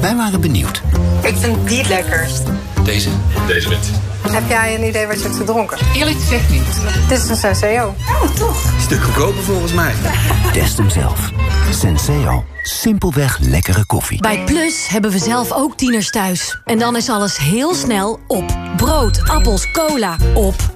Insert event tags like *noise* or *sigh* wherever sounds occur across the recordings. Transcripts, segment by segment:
Wij waren benieuwd. Ik vind die het lekkerst. Deze? Deze wint. Heb jij een idee wat je hebt gedronken? Eerlijk gezegd niet. Dit is een Senseo. Oh, toch? Stuk goedkoper volgens mij. Test hem zelf. Senseo. Simpelweg lekkere koffie. Bij Plus hebben we zelf ook tieners thuis. En dan is alles heel snel op. Brood, appels, cola, op.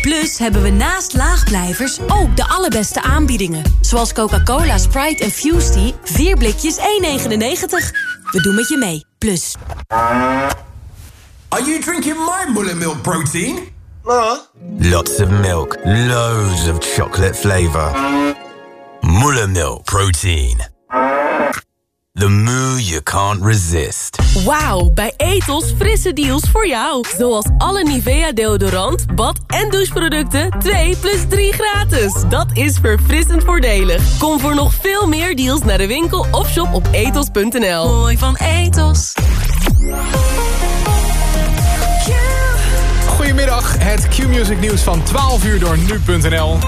Plus hebben we naast laagblijvers ook de allerbeste aanbiedingen. Zoals Coca-Cola, Sprite en Fusty. 4 blikjes 1,99. We doen met je mee. Plus. Are you drinking my Mullermilk protein? Lots of milk, loads of chocolate flavor. Mullermilk protein. The moo you can't resist. Wauw, bij Ethos frisse deals voor jou. Zoals alle Nivea deodorant, bad- en doucheproducten 2 plus 3 gratis. Dat is verfrissend voordelig. Kom voor nog veel meer deals naar de winkel of shop op ethos.nl. Mooi van Ethos. Goedemiddag, het Q-Music nieuws van 12 uur door nu.nl.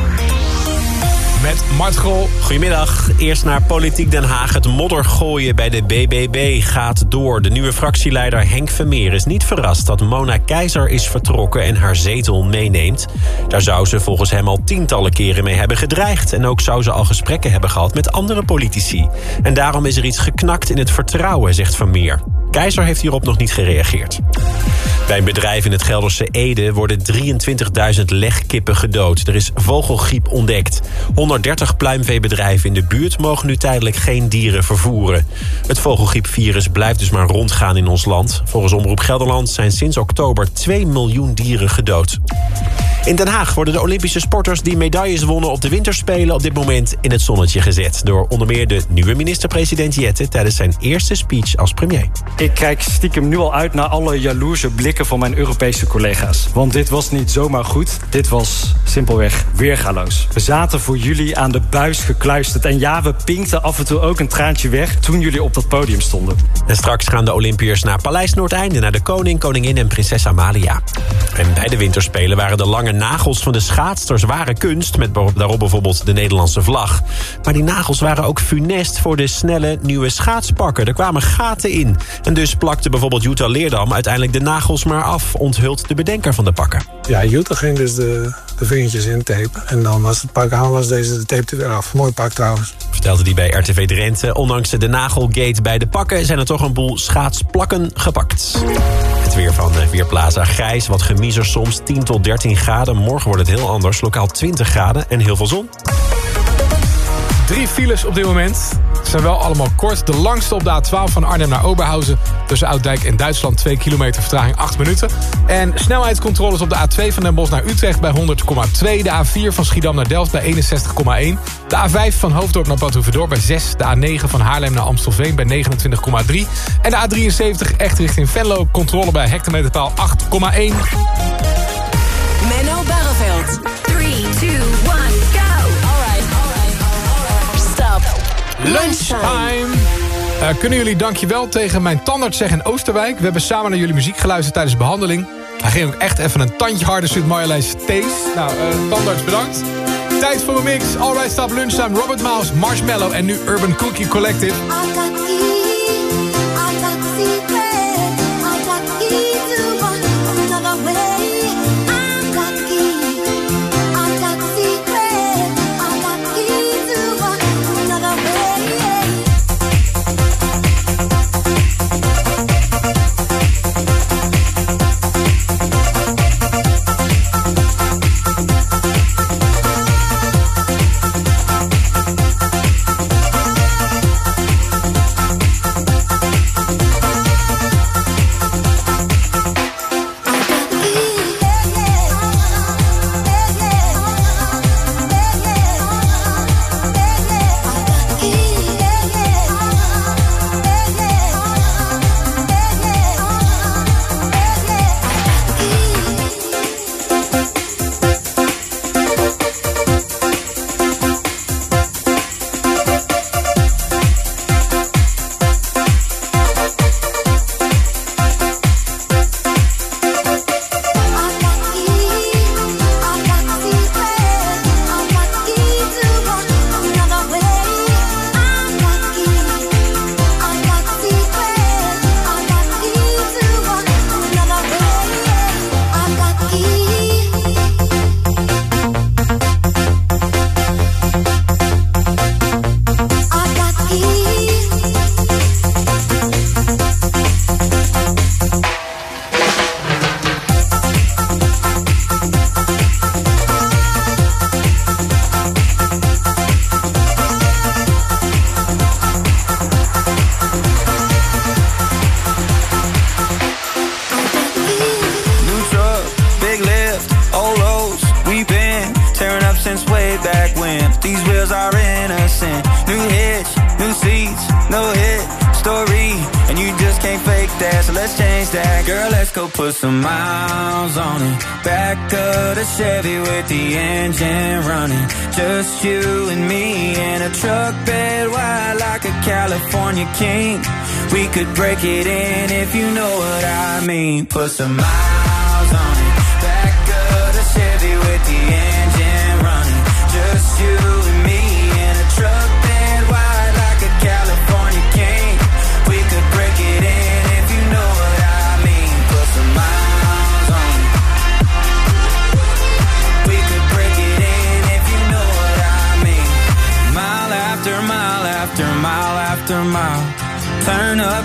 Met Mart. Goedemiddag. Eerst naar Politiek Den Haag. Het moddergooien bij de BBB gaat door. De nieuwe fractieleider Henk Vermeer is niet verrast... dat Mona Keizer is vertrokken en haar zetel meeneemt. Daar zou ze volgens hem al tientallen keren mee hebben gedreigd. En ook zou ze al gesprekken hebben gehad met andere politici. En daarom is er iets geknakt in het vertrouwen, zegt Vermeer. Keizer heeft hierop nog niet gereageerd. Bij een bedrijf in het Gelderse Ede worden 23.000 legkippen gedood. Er is vogelgriep ontdekt. 130 pluimveebedrijven in de buurt mogen nu tijdelijk geen dieren vervoeren. Het vogelgriepvirus blijft dus maar rondgaan in ons land. Volgens Omroep Gelderland zijn sinds oktober 2 miljoen dieren gedood. In Den Haag worden de Olympische sporters die medailles wonnen op de winterspelen op dit moment in het zonnetje gezet. Door onder meer de nieuwe minister-president Jette tijdens zijn eerste speech als premier. Ik kijk stiekem nu al uit naar alle jaloerse blikken van mijn Europese collega's. Want dit was niet zomaar goed, dit was simpelweg weergaloos. We zaten voor jullie aan de buis gekluisterd. En ja, we pinkten af en toe ook een traantje weg toen jullie op dat podium stonden. En straks gaan de Olympiërs naar Paleis Noordeinde... naar de koning, koningin en prinses Amalia. En bij de winterspelen waren de lange nagels van de schaatsters ware kunst... met daarop bijvoorbeeld de Nederlandse vlag. Maar die nagels waren ook funest voor de snelle nieuwe schaatspakken. Er kwamen gaten in. En dus plakte bijvoorbeeld Jutta Leerdam uiteindelijk de nagels maar af... onthult de bedenker van de pakken. Ja, Jutta ging dus de, de vingertjes intapen. En dan was het pak aan, was deze de tape er weer af. Mooi pak trouwens. Vertelde hij bij RTV Drenthe. Ondanks de nagelgate bij de pakken... zijn er toch een boel schaatsplakken gepakt. Het weer van Weerplaza grijs, wat gemiezer soms 10 tot 13 graden. Morgen wordt het heel anders, lokaal 20 graden en heel veel zon. Drie files op dit moment. Ze zijn wel allemaal kort. De langste op de A12 van Arnhem naar Oberhausen. Tussen Ouddijk en Duitsland 2 kilometer vertraging 8 minuten. En snelheidscontroles op de A2 van Den Bosch naar Utrecht bij 100,2. De A4 van Schiedam naar Delft bij 61,1. De A5 van Hoofddorp naar Badhoevedorp bij 6. De A9 van Haarlem naar Amstelveen bij 29,3. En de A73 echt richting Venlo. Controle bij hectometerpaal 8,1. Menno Barreveld. 3, 2, Lunchtime. Uh, kunnen jullie dankjewel tegen mijn tandarts zeggen in Oosterwijk. We hebben samen naar jullie muziek geluisterd tijdens de behandeling. Hij ging ook echt even een tandje harder Sweet Marjoleine's Taste. Nou, uh, tandarts bedankt. Tijd voor een mix. Alright, stop lunchtime. Robert Miles, Marshmallow en nu Urban Cookie Collective. King. We could break it in if you know what I mean. Put some miles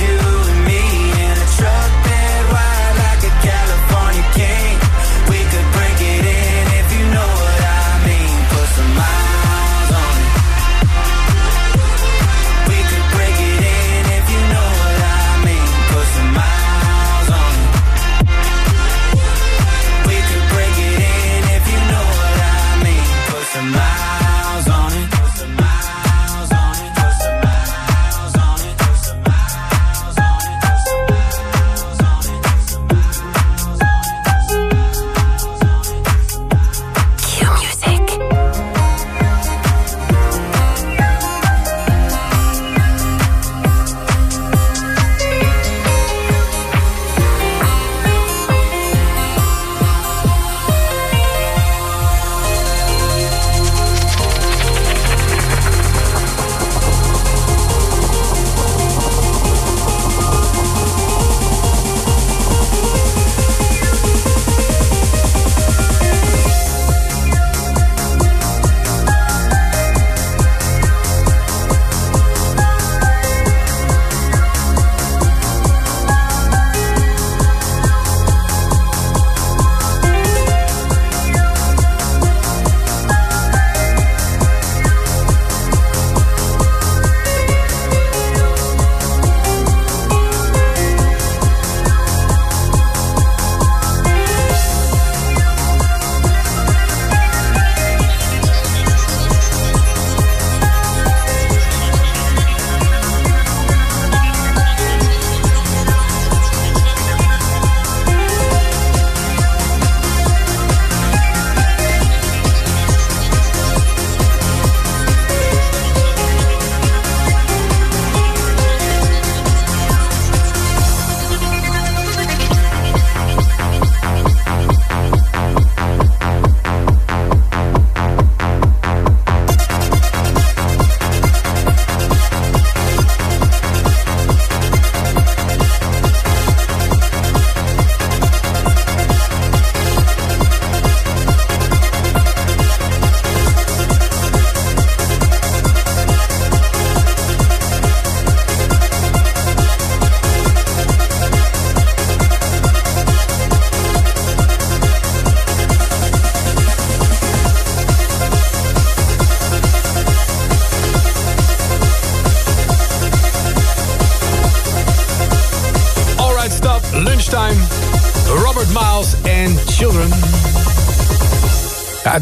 you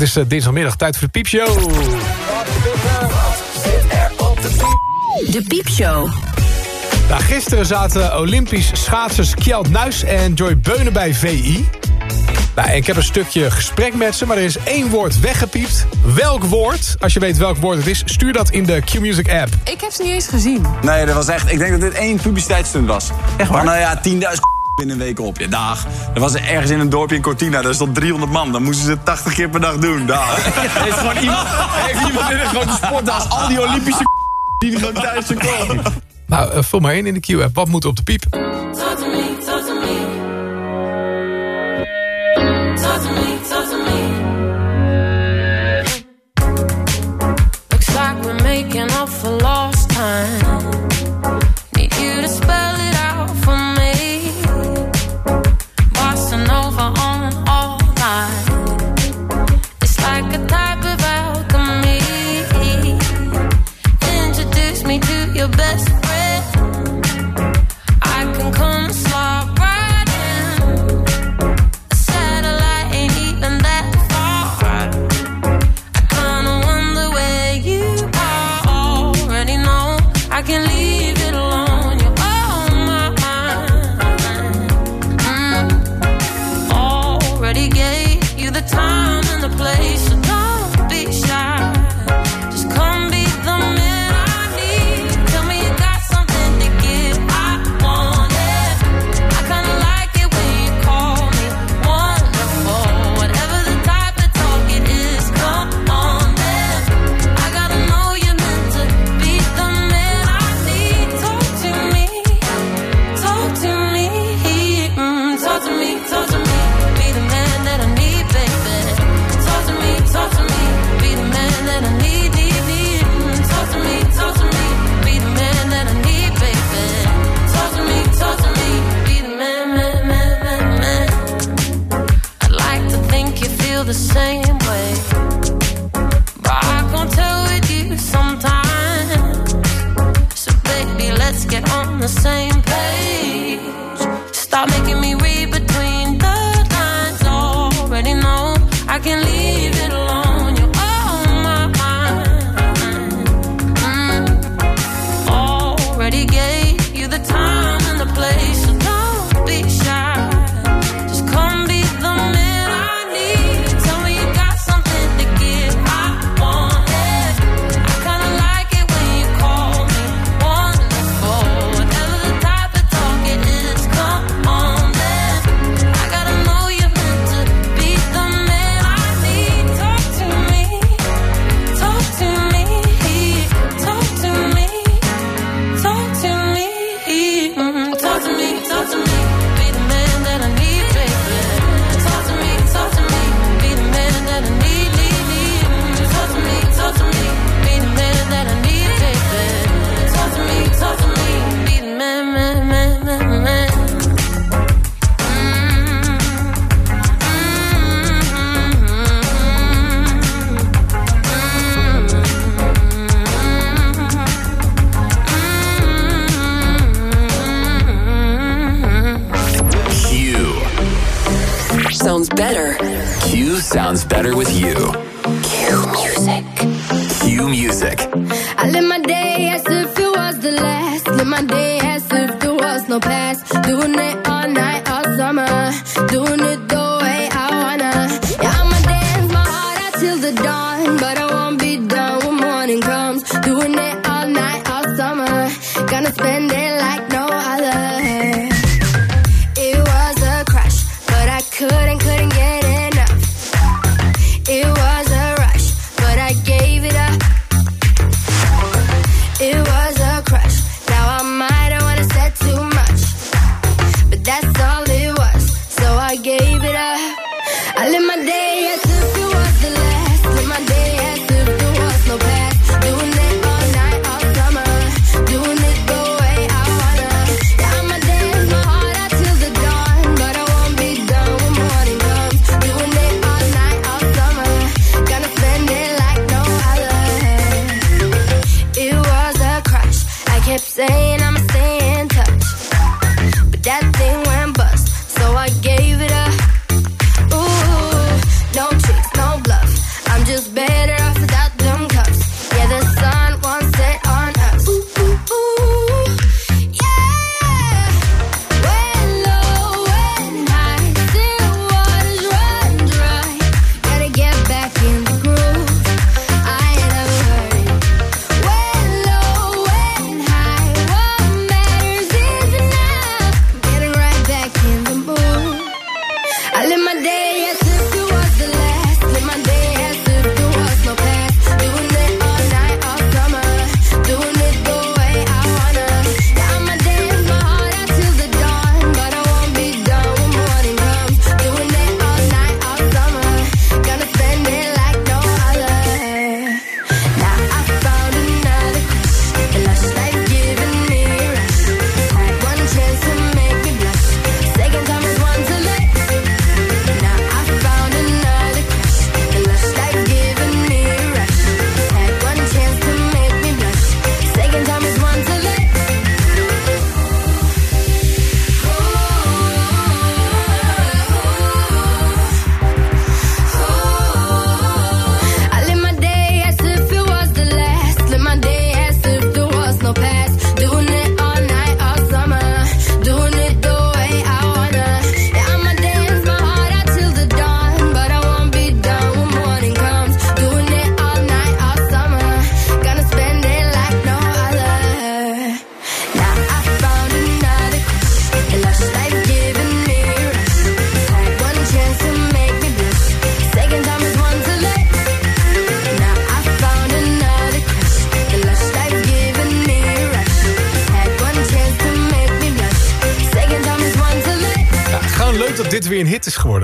is eh, dinsdagmiddag. Tijd voor de piepshow. De Piepshow. Nou, gisteren zaten Olympisch schaatsers Kjeld Nuis en Joy Beunen bij VI. Nou, ik heb een stukje gesprek met ze, maar er is één woord weggepiept. Welk woord? Als je weet welk woord het is, stuur dat in de Q-Music app. Ik heb ze niet eens gezien. Nee, dat was echt... Ik denk dat dit één publiciteitsstunt was. Echt waar? Nou ja, 10.000 *laughs* in een week op. Ja, dag. Dat was ergens in een dorpje in Cortina. Daar stond 300 man. Dan moesten ze het 80 keer per dag doen. Er *laughs* heeft gewoon iemand, heeft iemand in een grote sportdas al die Olympische *laughs* die er gewoon thuis komen. Nou, uh, vul maar in in de Q-app. Wat moet op de piep?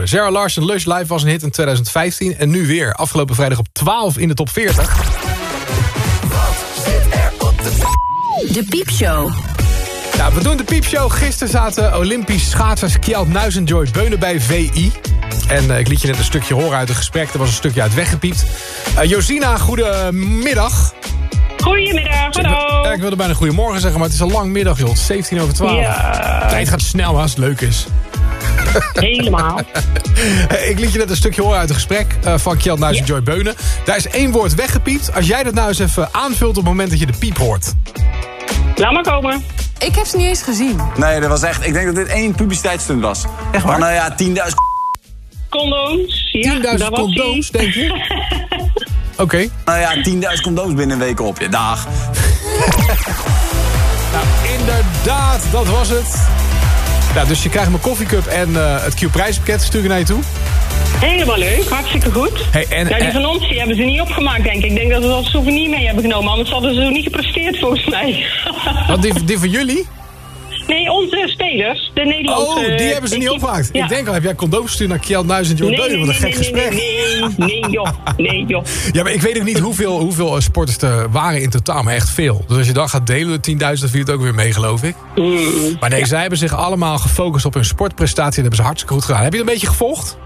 Sarah Larson, Lush Live was een hit in 2015 en nu weer. Afgelopen vrijdag op 12 in de top 40. De Piepshow. Ja, we doen de piepshow. Gisteren zaten Olympisch schaatsers Kjeld Nuis en Joyce Beunen bij VI. En eh, ik liet je net een stukje horen uit het gesprek. Er was een stukje uit weggepiept. Eh, Josina, goedemiddag. Goedemiddag, hallo. Ja, ik wilde bijna goedemorgen zeggen, maar het is al lang middag, joh. Het is 17 over 12. Ja. De tijd gaat snel als het leuk is. Helemaal. *laughs* Ik liet je net een stukje horen uit het gesprek eh, van Kjeld Nuis en Joy Beunen. Daar is één woord weggepiept. Als jij dat nou eens even aanvult op het moment dat je de piep hoort. Laat maar komen. Ik heb ze niet eens gezien. Nee, dat was echt... Ik denk dat dit één publiciteitsstunt was. Echt waar? Nou ja, 10.000... Condooms. Ja, 10.000 daar was condooms, denk je? *laughs* Oké. Nou ja, 10.000 condooms binnen een week op. Ja, dag. *laughs* Nou, inderdaad, dat was het. Ja, dus je krijgt mijn koffiecup en eh, het Q-prijspakket stuur ik naar je toe. Helemaal leuk, hartstikke goed. Hey, en, ja, die van ons die hebben ze niet opgemaakt, denk ik. Ik denk dat we als souvenir mee hebben genomen. Anders hadden ze niet gepresteerd, volgens mij. wat, die, die van jullie? Nee, onze spelers, de Nederlandse... Oh, die hebben ze niet opgemaakt. Ja. Ik denk al, heb jij gestuurd naar Kjeld Nuis en Nee, nee, Wat een gek nee, gesprek. nee, nee, nee, joh. Nee, joh. Ja, maar ik weet ook niet hoeveel, hoeveel eh, sporters er waren in totaal, maar echt veel. Dus als je dan gaat delen, de 10.000, dan viel het ook weer mee, geloof ik. Mm. Maar nee, zij hebben zich allemaal gefocust op hun sportprestatie. Dat hebben ze hartstikke goed gedaan. Heb je het een beetje gevolgd?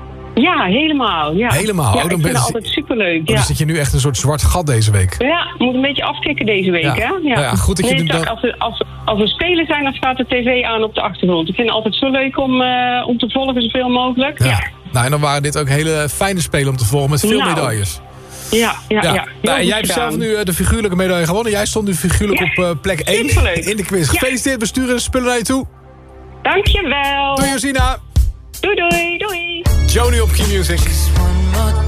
Ja, helemaal. Ja. Helemaal? Ja, Oh, dan ik ben het altijd superleuk. Ja. dan zit je nu echt een soort zwart gat deze week? Ja, moet een beetje afkicken deze week, Ja. hè? Nou ja, goed dat je Nee, dat- als, we, als, als we spelen zijn, dan staat de tv aan op de achtergrond. Ik vind het altijd zo leuk om, eh, om te volgen, zoveel mogelijk. Ja. Nou, en dan waren dit ook hele fijne spelen om te volgen met veel Nou, medailles. Ja, ja, ja. Nou, jij hebt zelf nu eh, de figuurlijke medaille gewonnen. Jij stond nu figuurlijk op eh, plek 1 superleuk. in de quiz. Ja. Gefeliciteerd, we sturen de spullen naar je toe. Dankjewel. Doei, Josina. Doei, doei, doei. Joni op Key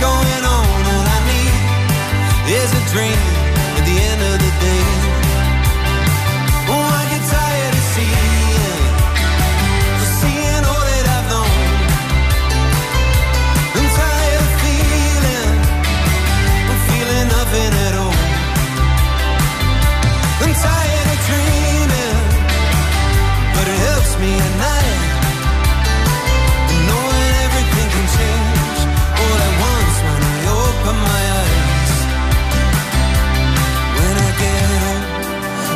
Going on. All I need is a dream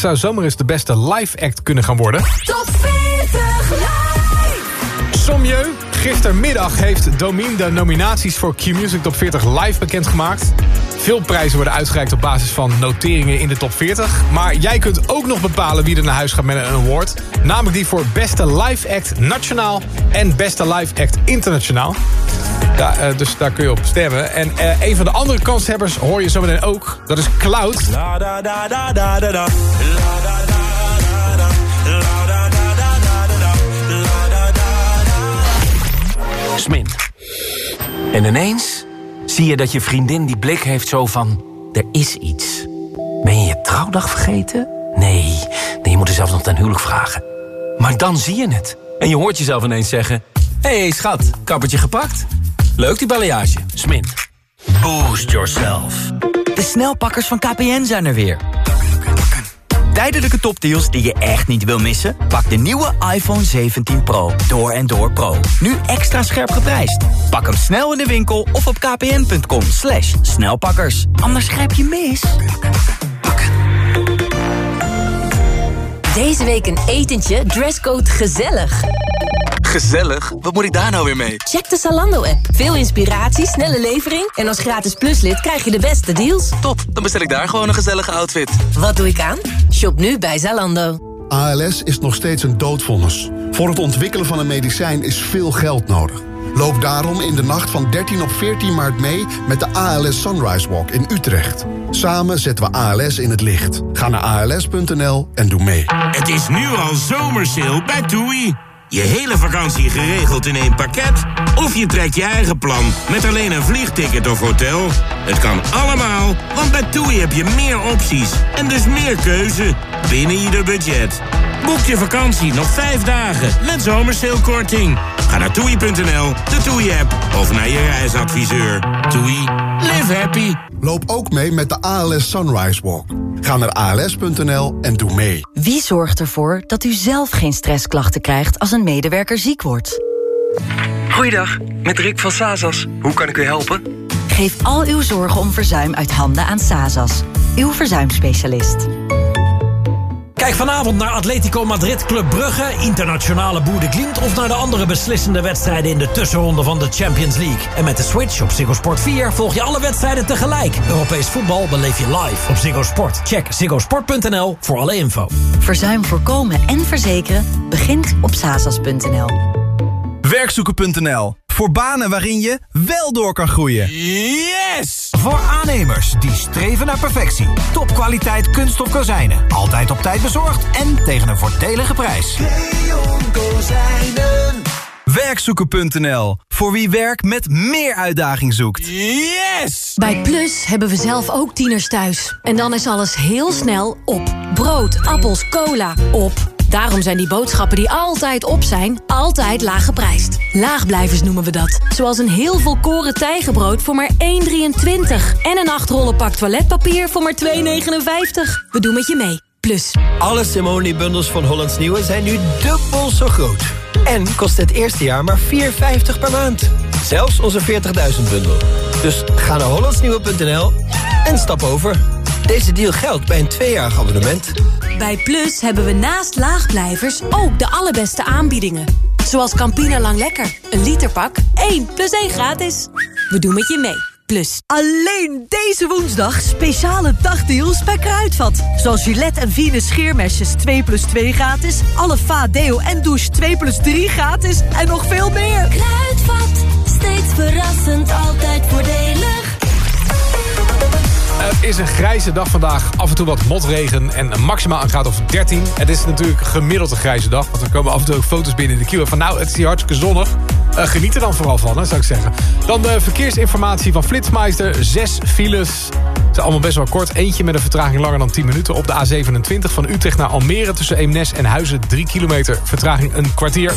zou zomaar eens de beste live act kunnen gaan worden. Top 40 live. Sommieu, gistermiddag heeft Domien de nominaties voor Q-Music Top 40 live bekendgemaakt. Veel prijzen worden uitgereikt op basis van noteringen in de top 40. Maar jij kunt ook nog bepalen wie er naar huis gaat met een award. Namelijk die voor beste live act nationaal en beste live act internationaal. Ja, eh, dus daar kun je op stemmen. En eh, een van de andere kanshebbers hoor je zometeen ook. Dat is Cloud. La da da da da da da. Smin. En ineens zie je dat je vriendin die blik heeft zo van... er is iets. Ben je je trouwdag vergeten? Nee, nee je moet er zelfs nog ten huwelijk vragen. Maar dan zie je het. En je hoort jezelf ineens zeggen... Hé hey, schat, kappertje gepakt? Leuk die balayage. Smin. Boost yourself. De snelpakkers van KPN zijn er weer. Tijdelijke topdeals die je echt niet wil missen? Pak de nieuwe iPhone 17 Pro. Door en door Pro. Nu extra scherp geprijsd. Pak hem snel in de winkel of op kpn.com slash snelpakkers. Anders grijp je mis. Deze week een etentje, dresscode gezellig. Gezellig? Wat moet ik daar nou weer mee? Check de Zalando-app. Veel inspiratie, snelle levering... en als gratis pluslid krijg je de beste deals. Top, dan bestel ik daar gewoon een gezellige outfit. Wat doe ik aan? Shop nu bij Zalando. ALS is nog steeds een doodvonnis. Voor het ontwikkelen van een medicijn is veel geld nodig. Loop daarom in de nacht van 13 op 14 maart mee met de ALS Sunrise Walk in Utrecht. Samen zetten we ALS in het licht. Ga naar als.nl en doe mee. Het is nu al zomersale bij TUI. Je hele vakantie geregeld in één pakket? Of je trekt je eigen plan met alleen een vliegticket of hotel? Het kan allemaal, want bij TUI heb je meer opties en dus meer keuze binnen ieder budget. Boek je vakantie nog vijf dagen met zomersailkorting. Ga naar toei.nl, de Toei-app of naar je reisadviseur. Toei, live happy. Loop ook mee met de ALS Sunrise Walk. Ga naar als.nl en doe mee. Wie zorgt ervoor dat u zelf geen stressklachten krijgt als een medewerker ziek wordt? Goeiedag, met Rick van Sazas. Hoe kan ik u helpen? Geef al uw zorgen om verzuim uit handen aan Sazas. Uw verzuimspecialist. Kijk vanavond naar Atletico Madrid Club Brugge, Internationale Boer de Klimt... of naar de andere beslissende wedstrijden in de tussenronde van de Champions League. En met de Switch op Ziggo Sport 4 volg je alle wedstrijden tegelijk. Europees voetbal beleef je live op Ziggo Sport. Check ziggosport.nl voor alle info. Verzuim voorkomen en verzekeren begint op sazas.nl. Werkzoeken.nl. Voor banen waarin je wel door kan groeien. Yes! Voor aannemers die streven naar perfectie. Topkwaliteit kunststof kozijnen. Altijd op tijd bezorgd en tegen een voordelige prijs. Kozijnen. Werkzoeken.nl. Voor wie werk met meer uitdaging zoekt. Yes! Bij Plus hebben we zelf ook tieners thuis. En dan is alles heel snel op. Brood, appels, cola, op. Daarom zijn die boodschappen die altijd op zijn, altijd laag geprijsd. Laagblijvers noemen we dat. Zoals een heel volkoren tijgenbrood voor maar 1,23. En een 8 rollen pak toiletpapier voor maar 2,59. We doen met je mee. Plus. Alle Simone-bundels van Hollands Nieuwe zijn nu dubbel zo groot. En kost het eerste jaar maar 4,50 per maand. Zelfs onze 40.000 bundel. Dus ga naar hollandsnieuwe.nl en stap over. Deze deal geldt bij een tweejarig abonnement. Bij Plus hebben we naast laagblijvers ook de allerbeste aanbiedingen. Zoals Campina Lang Lekker. Een literpak, 1 plus 1 gratis. We doen met je mee. Plus. Alleen deze woensdag speciale dagdeals bij Kruidvat. Zoals Gillette en Venus scheermesjes 2 plus 2 gratis. Alle Va Deo en douche 2 plus 3 gratis. En nog veel meer. Kruidvat, steeds verrassend, altijd voordelig. Het is een grijze dag vandaag. Af en toe wat motregen en maximaal een graad of 13. Het is natuurlijk gemiddeld een grijze dag. Want er komen af en toe ook foto's binnen in de queue. Van nou, het is hier hartstikke zonnig. Uh, geniet er dan vooral van, zou ik zeggen. Dan de verkeersinformatie van Flitsmeister. Zes files. Ze zijn allemaal best wel kort. Eentje met een vertraging langer dan 10 minuten. Op de A27 van Utrecht naar Almere tussen Eemnes en Huizen. 3 kilometer. Vertraging een kwartier.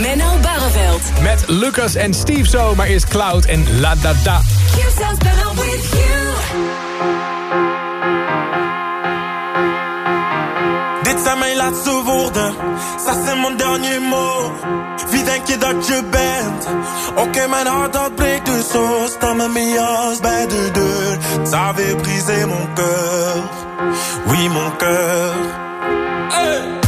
Menno Barreveld. Met Lucas en Steve Zo. Maar eerst Cloud en La Da Da. Q sounds better with you. Dit zijn mijn laatste woorden, ça c'est mon dernier mot. Wie denk je dat je bent? Oké, mijn hart dat breekt dus zo. Sta met mijn jas bij de deur. Ça avait brisé mon cœur, oui mon cœur. Hey.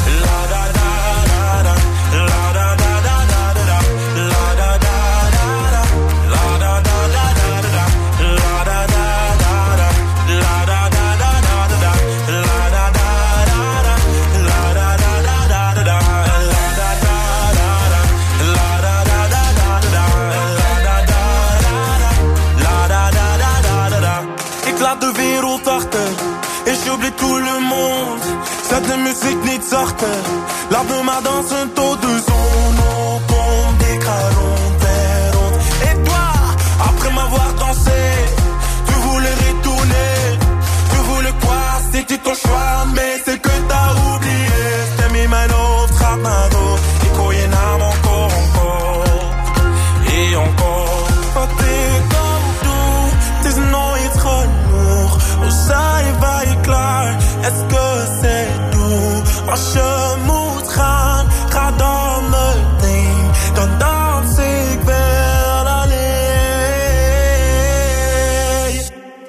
Zet de muziek niet zachter. Laat me maar dansen tot de zon opkomt. Ik ga rond en rond. Et toi, après m'avoir dansé, tu voulais retourner. Tu voulais quoi? C'était ton choix, mais c'est que t'as oublié. Stem in mijn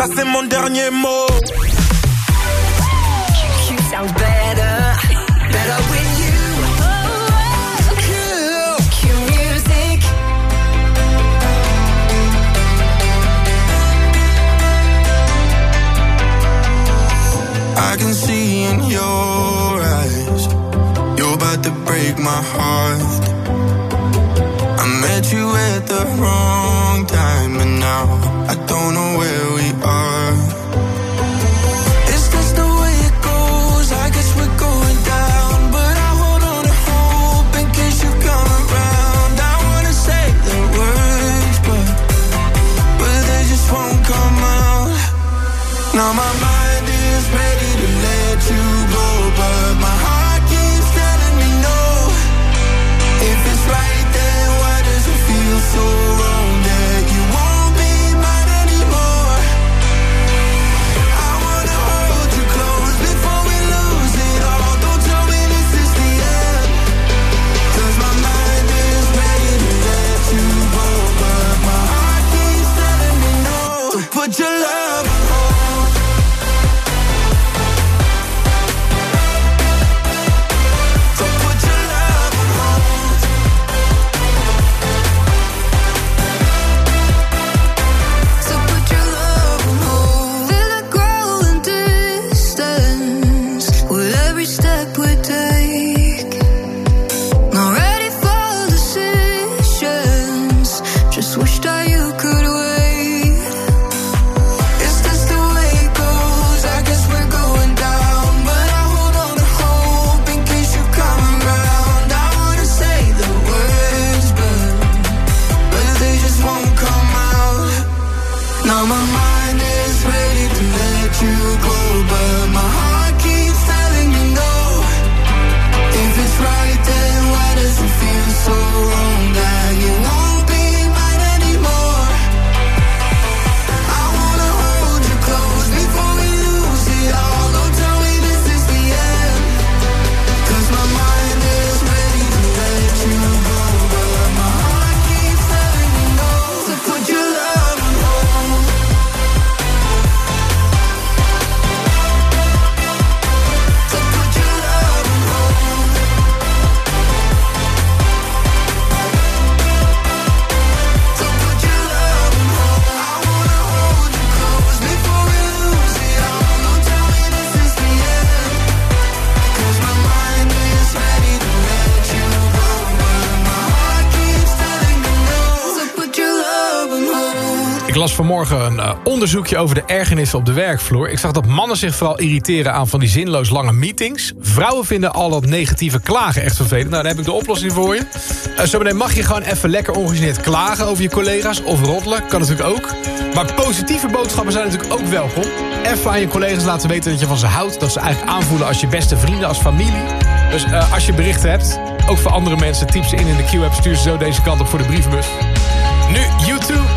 Ça c'est mon dernier mot. Better, better with you. I can see in your eyes You're about to break my heart I met you at the wrong time and now vanmorgen een eh, onderzoekje over de ergernissen op de werkvloer. Ik zag dat mannen zich vooral irriteren aan van die zinloos lange meetings. Vrouwen vinden al dat negatieve klagen echt vervelend. Nou, daar heb ik de oplossing voor je. Uh, Zometeen mag je gewoon even lekker ongegeneerd klagen over je collega's of roddelen. Kan natuurlijk ook. Maar positieve boodschappen zijn natuurlijk ook welkom. Even aan je collega's laten weten dat je van ze houdt. Dat ze eigenlijk aanvoelen als je beste vrienden, als familie. Dus eh, als je berichten hebt, ook voor andere mensen, typ ze in in de Q-app. Stuur ze zo deze kant op voor de brievenbus. Nu YouTube.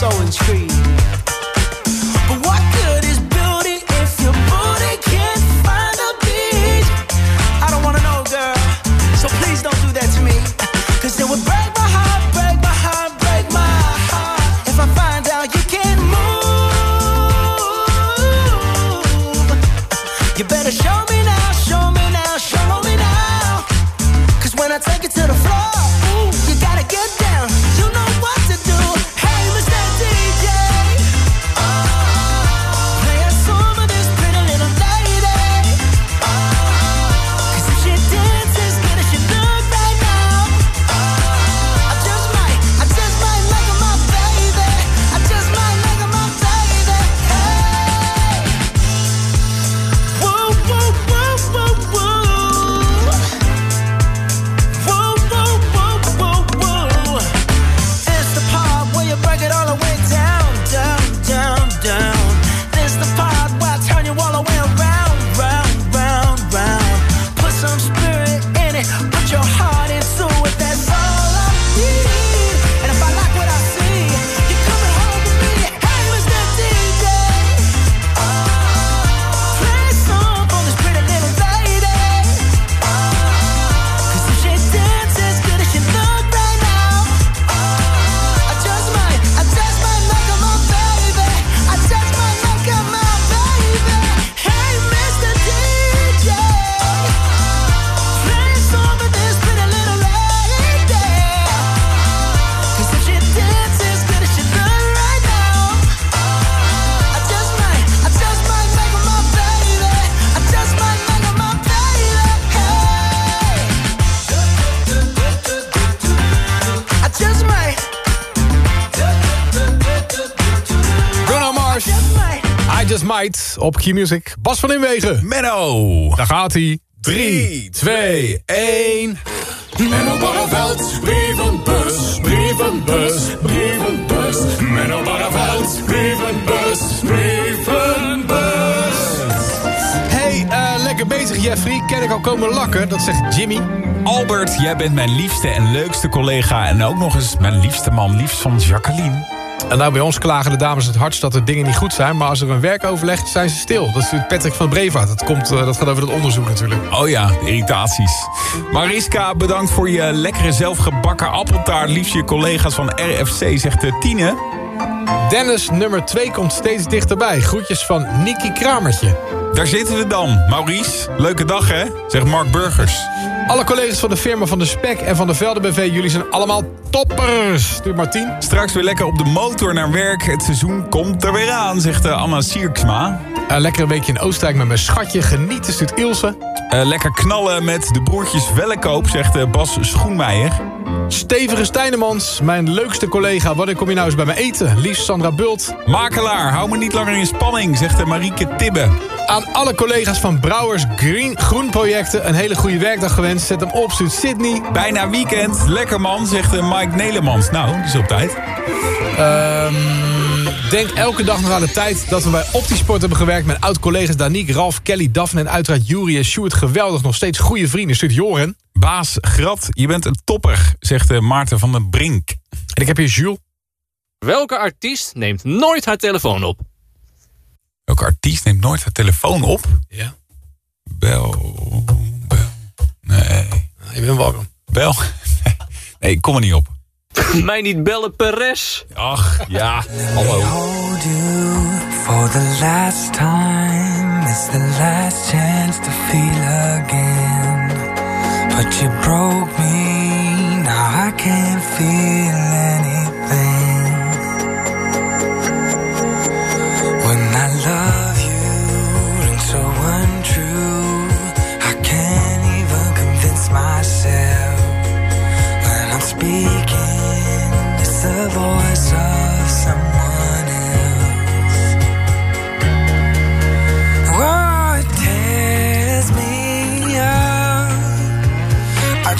sowing trees. Op Q-Music. Bas van Inwegen. Menno. Daar gaat hij. 3, 2, 1. Menno Barreveld, brievenbus, brievenbus, brievenbus. Menno Barreveld, brievenbus, brievenbus. Hey, eh, lekker bezig Jeffrey. Ken ik al komen lakken? Dat zegt Jimmy. Albert, jij bent mijn liefste en leukste collega... en ook nog eens mijn liefste man, liefst van Jacqueline. En nou, bij ons klagen de dames het hardst dat er dingen niet goed zijn... maar als er een werkoverleg is, zijn ze stil. Dat is Patrick van Brevaart. Dat, komt, eh, dat gaat over het onderzoek natuurlijk. Oh ja, de irritaties. Mariska, bedankt voor je lekkere zelfgebakken appeltaart. Liefst je collega's van RFC, zegt de Tine. Dennis nummer 2 komt steeds dichterbij. Groetjes van Nicky Kramertje. Daar zitten we dan. Maurice, leuke dag hè, zegt Mark Burgers. Alle collega's van de firma van de Spek en van de Velden BV... jullie zijn allemaal toppers. Stuur Martien. Straks weer lekker op de motor naar werk. Het seizoen komt er weer aan, zegt eh, Anna Sierksma. Een lekker weekje in Oostenrijk met mijn schatje. Genieten, stuurt Ilse. Eh, lekker knallen met de broertjes Wellekoop, zegt eh, Bas Schoenmeijer. Stevige Stijnemans, mijn leukste collega. Wanneer kom je nou eens bij me eten? Liefst Sandra Bult. Makelaar, hou me niet langer in spanning, zegt de Marieke Tibbe. Aan alle collega's van Brouwers Green, Groenprojecten... een hele goede werkdag gewenst. Zet hem op, stuurt Sydney. Bijna weekend, lekker man, zegt de Mike Nelemans. Nou, dat is op tijd. Ehm, denk elke dag nog aan de tijd dat we bij Optisport hebben gewerkt... met oud-collega's Danique, Ralf, Kelly, Daphne en uiteraard Jury en Sjoerd. Geweldig, nog steeds goede vrienden, stuurt Joren. Baas Grat, je bent een topper, zegt eh, Maarten van den Brink. En ik heb hier Jules. Welke artiest neemt nooit haar telefoon op? Welke artiest neemt nooit haar telefoon op? Ja. Bel. Bel. Nee. Ah, je ben welkom. Bel. *laughs* Nee, kom er niet op. *laughs* Mij niet bellen, peres. Ach, ja. Hallo. You for the last time. It's the last chance to feel again. But you broke me, now I can't feel it.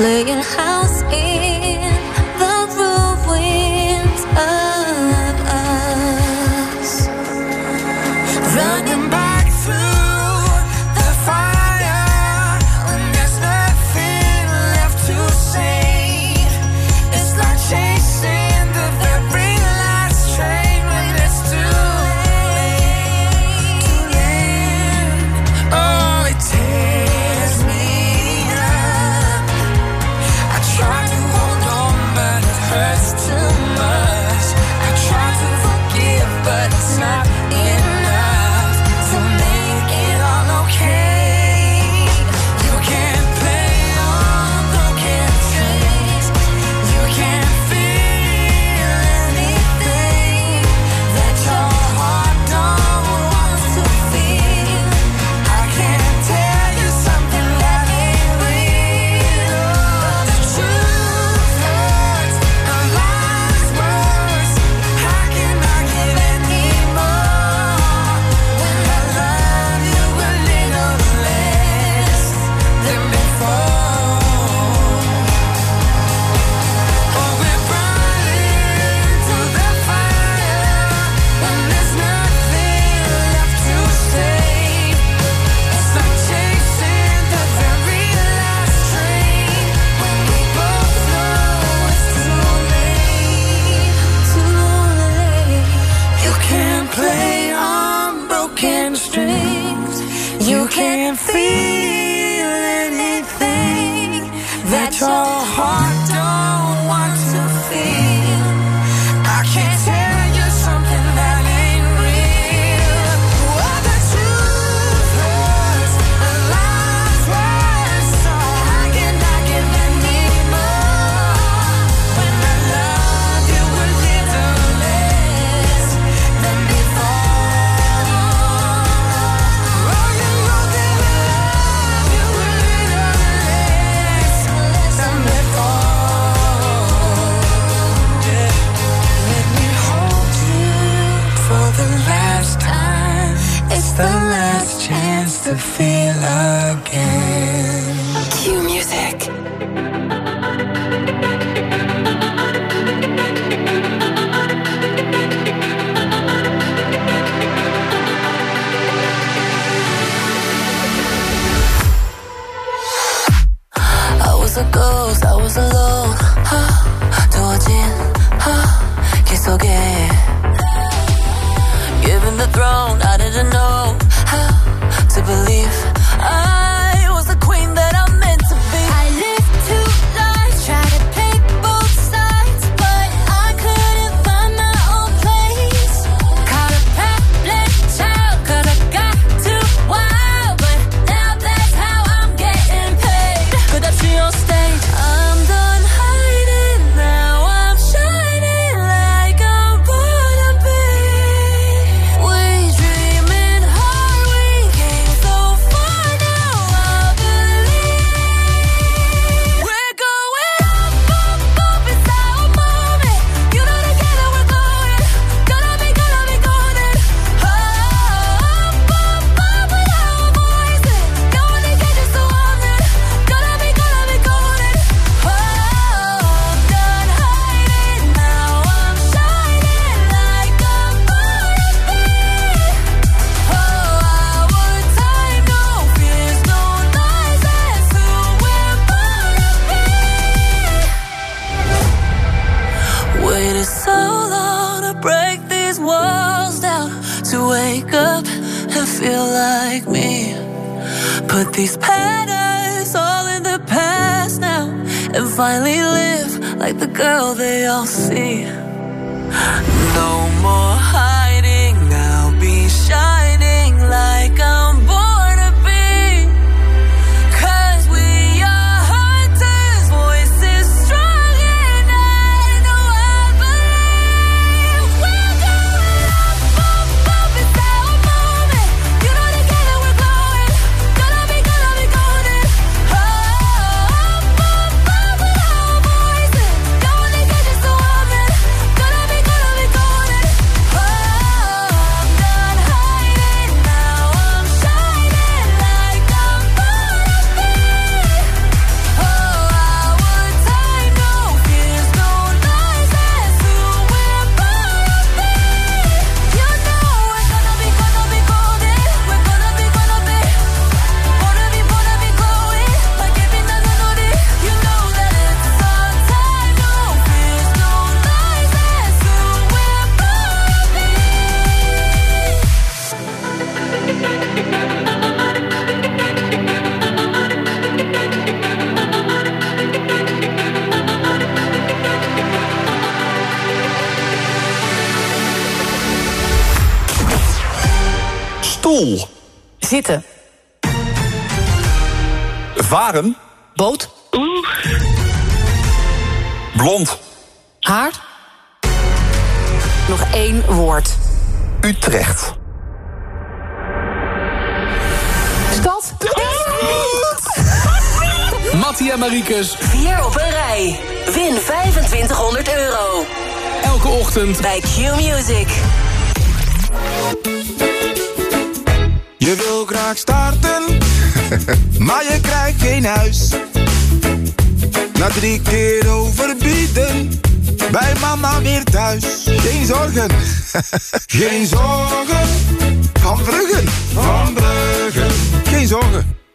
playing house in show. Finally live like the girl they all see. Stoel. Zitten. Varen. Boot. Blond. Haar. Nog één woord. Utrecht. Stad. Mattie en Mariekes. Vier op een rij. Win 2500 euro. Elke ochtend. Bij Q-Music. Je wil graag starten, *laughs* maar je krijgt geen huis. Na drie keer overbieden, bij mama weer thuis. Geen zorgen, *laughs* geen zorgen. Van Bruggen, van Bruggen. Geen zorgen,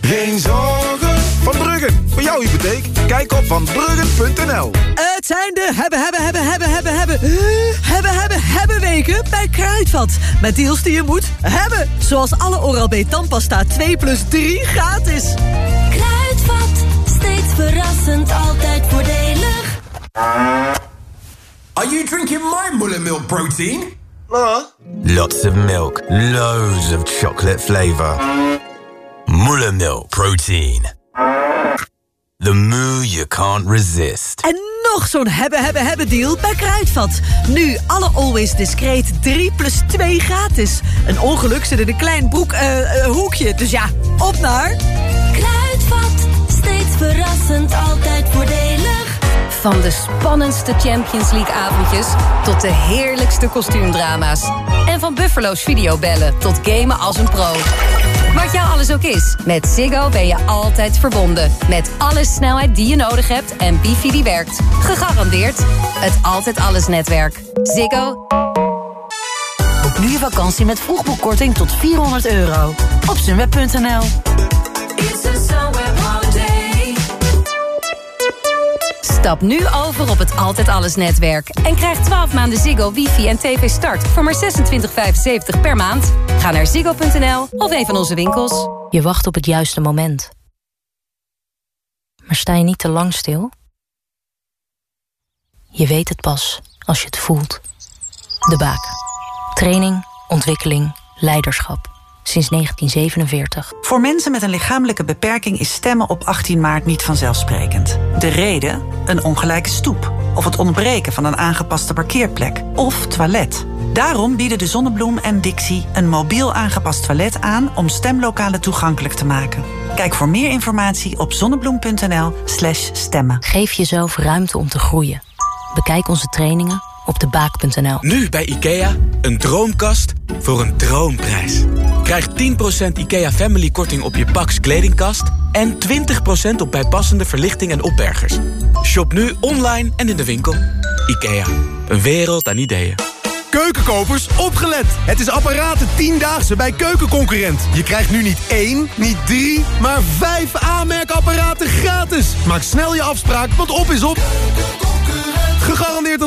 Geen zorgen, van Bruggen. Voor jouw hypotheek, kijk op vanbruggen.nl. Het zijn de hebben, hebben, hebben, hebben, hebben, hebben, hebben, hebben, hebben weken bij Kruidvat. Met deals die je moet hebben. Zoals alle Oral-B tandpasta 2 plus 3 gratis. Kruidvat, steeds verrassend, altijd voordelig. Are you drinking my Mullermilk protein? Lots of milk, loads of chocolate flavor. Muller Milk Protein. The moo you can't resist. En nog zo'n hebben, hebben, hebben deal bij Kruidvat. Nu alle Always Discreet 3 plus 2 gratis. Een ongeluk zit in een klein broek, eh, hoekje. Dus ja, op naar... Kruidvat, steeds verrassend, altijd voordelig. Van de spannendste Champions League avondjes tot de heerlijkste kostuumdrama's. En van Buffalo's videobellen tot gamen als een pro. Wat jou alles ook is, met Ziggo ben je altijd verbonden. Met alle snelheid die je nodig hebt en wifi die werkt. Gegarandeerd het Altijd Alles netwerk. Ziggo. Nu je vakantie met vroegboekkorting tot 400 euro. Op sunweb.nl Stap nu over op het Altijd Alles netwerk. En krijg 12 maanden Ziggo, wifi en tv start voor maar 26,75 per maand. Ga naar ziggo.nl of een van onze winkels. Je wacht op het juiste moment. Maar sta je niet te lang stil? Je weet het pas als je het voelt. De Baak. Training, ontwikkeling, leiderschap. Sinds 1947. Voor mensen met een lichamelijke beperking is stemmen op 18 maart niet vanzelfsprekend. De reden? Een ongelijke stoep. Of het ontbreken van een aangepaste parkeerplek. Of toilet. Daarom bieden de Zonnebloem en Dixie een mobiel aangepast toilet aan om stemlokalen toegankelijk te maken. Kijk voor meer informatie op zonnebloem.nl/slash stemmen. Geef jezelf ruimte om te groeien. Bekijk onze trainingen op de baak.nl. Nu bij IKEA, een droomkast voor een droomprijs. Krijg 10% IKEA Family Korting op je Pax Kledingkast... en 20% op bijpassende verlichting en opbergers. Shop nu online en in de winkel. IKEA, een wereld aan ideeën. Keukenkopers, opgelet! Het is apparaten 10-daagse bij Keukenconcurrent. Je krijgt nu niet één, niet drie, maar vijf aanmerkapparaten gratis. Maak snel je afspraak, want op is op. Gegarandeerd